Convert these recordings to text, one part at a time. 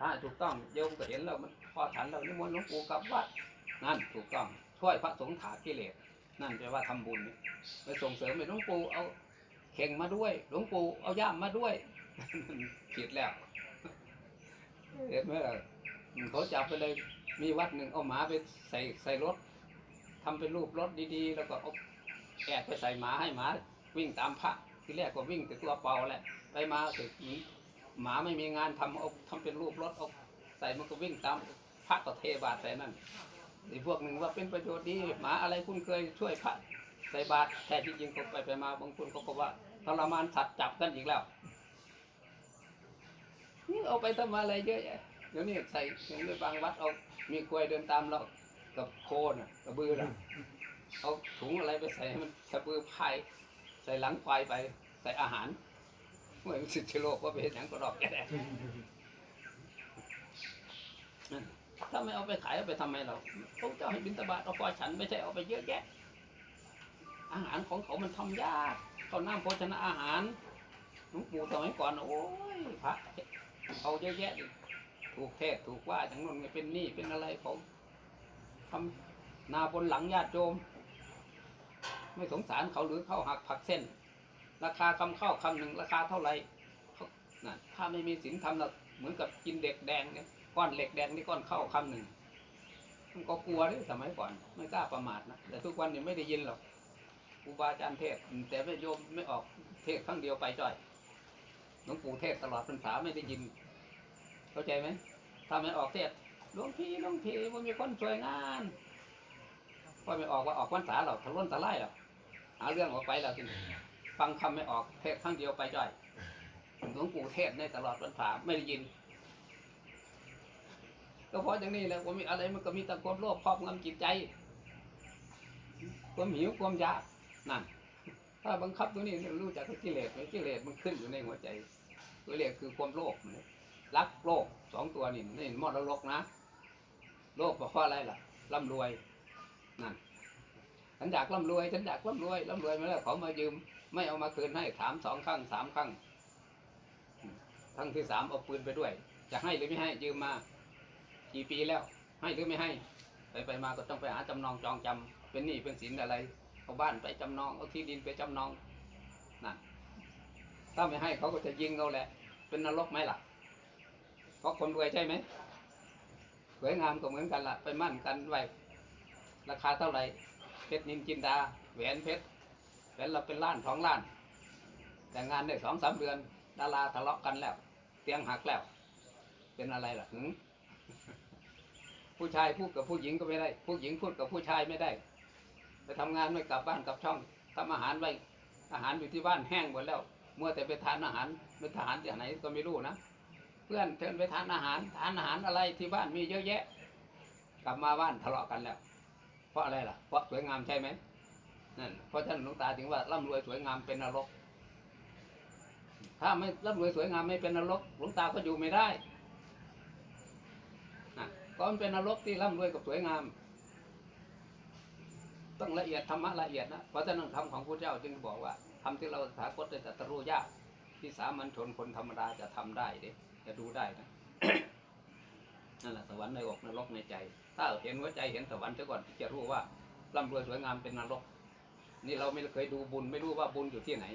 ถ้าถูกต้องโยมก็เห็นแล้วมันพอฉันเรานิมนต์หลวงปู่กลับวัดนั่นถูกต้องช่วยพระสงฆ์ถากิเลสนั่นแปลว่าทำบุญไปส่งเสริมไปหลวงปู่เอาเข่งมาด้วย หลวงปู่เอาย่ามมาด้วยผิดแล้วเห็นไหมล่ะเขาจับไปเลยมีวัดหนึ่งเอาหมาไปใส่ใส่รถทำเป็นรูปรถดีๆ แล้วก็เอาแอบไปใส่หมาให้หมาวิ่งตามพระที่แรกก็วิ่งแต่ตัวเปล่าแหละไปมาถึง หมาไม่มีงานทำเอาทำเป็นรูปรถเอาใส่มันก็วิ่งตามพระก็เทบาทใส่นั่นอีกพวกหนึ่งว่าเป็นประโยชน์ดีหมาอะไรคุณเคยช่วยพระใส่บาตรแต่ที่จริงก็ไปไปมาบางคนเขาก็ว่าทรมานสัตว์จับกันอีกแล้วนี่เอาไปทำอะไรเยอะแยะเดี๋ยวนี้ใส่อย่างในบางวัดเอามีกล้วยเดินตามเรากับโคน่ะกระบือน่ะเอาถุงอะไรไปใส่ให้มันกระบือพายใส่หลังควายไปใส่อาหาร เหมือนสิทธิโลกว่าเป็นอย่างก็ดอกแก่นั่นถ้าไม่เอาไปขายเอาไปทำไมเราพระเจ้าให้บิณฑบาตเอาพอฉันไม่ใช่เอาไปเยอะแยะ อาหารของเขามันทำยากเขาวน้ำโภชนะอาหารหลวงปู่สมัยก่อนโอ้ยพระเอาเยอะแยะดิถูกเทศถูกว่าอย่างนั้นไงเป็นหนี้เป็นอะไรเขาทำนาบนหลังญาติโยม ไม่สงสารเขาหรือเขาหักผักเส้น ราคาคำข้าวคำหนึ่งราคาเท่าไหร่เขาน่ะถ้าไม่มีศีลทำเราเหมือนกับกินเด็กแดงเนี่ยก้อนเหล็กแดงนี่ก้อนข้าวคำหนึ่งมันก็กลัวด้วยสมัยก่อนไม่กล้าประมาทนะแต่ทุกวันนี้ไม่ได้ยินหรอกครูบาอาจารย์เทศ แต่ไม่โยมไม่ออกเทศครั้งเดียวไปจ่อยหลวงปู่เทศตลอดพรรษาไม่ได้ยิน เข้าใจไหมถ้าไม่ออกเทศน์หลวงพี่หลวงพี่มันมีคนช่วยงานพอไม่ออกว่าออกพรรษาเราทะล้นทะไล่เราหาเรื่องออกไปแล้วทีนี้ ฟังคำไม่ออกเทศครั้งเดียวไปจ่อยหลวงปู่เทศในตลอดพรรษาไม่ได้ยิน ก็เพราะอย่างนี้แหละว่ามีอะไรมันก็มีแตะความโลภครอบงำจิตใจ ความหิวความอยากนั่นถ้าบังคับตรงนี้รู้จักกิเลสไหมกิเลสมันขึ้นอยู่ในหัวใจกิเลสคือความโลภนรักโลภสองตัวนี่นี่มอดรกนะโลภเพราะอะไรล่ะร่ำรวยนั่นฉันอยากร่ำรวยฉันอยากร่ำรวยร่ำรวยมาแล้วขามายืม ไม่เอามาคืนให้ถามสองครั้งสามครั้งครั้งที่สามเอาปืนไปด้วย จะให้หรือไม่ให้ยืมมา กี่ปีแล้ว ให้หรือไม่ให้ ไปไปมาก็ต้องไปหาจำนองจองจำเป็นหนี้เป็นสินอะไรเอาบ้านไปจำนองเอาที่ดินไปจำนองนั่นถ้าไม่ให้เขาก็จะยิงเราแหละ เป็นนรกไหมล่ะเพราะคนรวยใช่ไหมสวยงามก็เหมือนกันล่ะ ไปมั่นกันไว้ราคาเท่าไหร่เพชรนินจินดาแหวนเพชร แหวนเราเป็นล้านสองล้าน แต่งานได้สองสามเดือน ดาราทะเลาะกันแล้ว เตียงหักแล้ว เป็นอะไรล่ะหึผู้ชายพูดกับผู้หญิงก็ไม่ได้ ผู้หญิงพูดกับผู้ชายไม่ได้ ไปทำงานไม่กลับบ้านกลับช่องทำอาหารไว้อาหารอยู่ที่บ้านแห้งหมดแล้วเมัวแต่ไปทานอาหารไปทหารที่ไหนก็ไม่รู้นะเพื่อนเชิญไปทานอาหารทานอาหารอะไรที่บ้านมีเยอะแยะ กลับมาบ้านทะเลาะกันแล้ว เพราะอะไรล่ะ เพราะสวยงามใช่ไหม นั่นเพราะท่านหลวงตาถึงว่าร่ำรวยสวยงามเป็นนรก ถ้าไม่ร่ำรวยสวยงามไม่เป็นนรกหลวงตาก็อยู่ไม่ได้ก็มันเป็นนรกที่ร่ำรวยกับสวยงาม ต้องละเอียดธรรมะละเอียดนะเพราะฉะนั้นธรรมของพระเจ้าจึงบอกว่าทำที่เราสากลได้ตรัสรู้ยากที่สามัญชนคนธรรมดาจะทำได้เด้จะดูได้นะนั่นแหละสวรรค์ในอกนรกในใจ ถ้าเห็นหัวใจเห็นสวรรค์เสียก่อนที่จะรู้ว่าร่ำรวยสวยงามเป็นนรก นี่เราไม่เคยดูบุญไม่รู้ว่าบุญอยู่ที่ไหน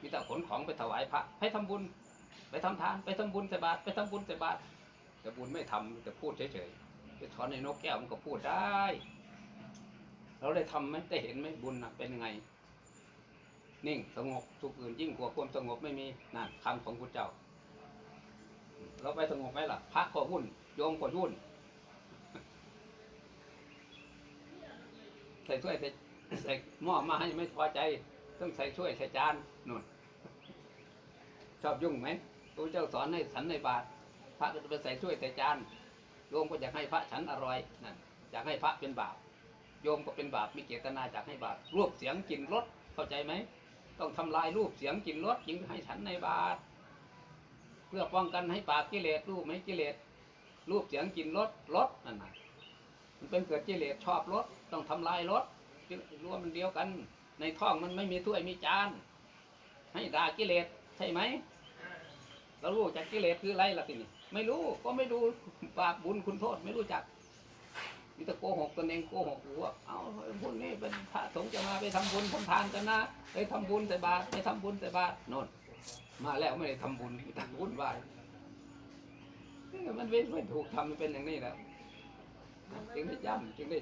มีแต่ขนของไปถวายพระให้ทำบุญ ไปทำทาน ไปทำบุญใส่บาตรไปทำบุญใส่บาตรแต่บุญไม่ทำแต่พูดเฉยๆจะถอนในนกแก้วมันก็พูดได้ เราได้ทำไหมได้เห็นไหมบุญนะเป็นยังไง นิ่งสงบทุกอื่นยิ่งกว่าความสงบไม่มีนั่นคำของพุทธเจ้า เราไปสงบไหมล่ะพระก็วุ่นโยมก็ยุ่นใส่ถ้วยใส่ ใส่หม้อมาให้ไม่พอใจ ต้องใส่ถ้วยใส่จานนู่นชอบยุ่งไหมพระเจ้าสอนให้สันในบาตรพระก็จะไปใส่ถ้วยใส่จานโยมก็อยากให้พระฉันอร่อยนั่นอยากให้พระเป็นบาปโยมก็เป็นบาปมีเจตนาอยากให้บาปรูปเสียงกลิ่นรสเข้าใจไหมต้องทำลายรูปเสียงกลิ่นรสจึงให้ฉันในบาตรเพื่อป้องกันให้ปราบกิเลสรูปไม่กิเลสรูปเสียงกลิ่นรสรสนั่นน่ะมันเป็นเกิดกิเลสชอบรสต้องทำลายรส รวมมันเดียวกัน ในท้องมันไม่มีถ้วยมีจาน ให้ด่ากิเลสใช่ไหมเรารู้จักกิเลสคืออะไรล่ะทีนี้ไม่รู้ก็ไม่ดูบาปบุญคุณโทษไม่รู้จักมีแต่โกหกตนเองโกหกหัวเอาพวกนี้เป็นพระสงฆ์จะมาไปทำบุญทำทานกันนะไปทำบุญใส่บาตรไปทำบุญใส่บาตรโน่นมาแล้วไม่ได้ทำบุญมีแต่บุญไหวายมันไม่ถูกทำมันเป็นอย่างนี้แหละจึงได้ย้ำจึงได้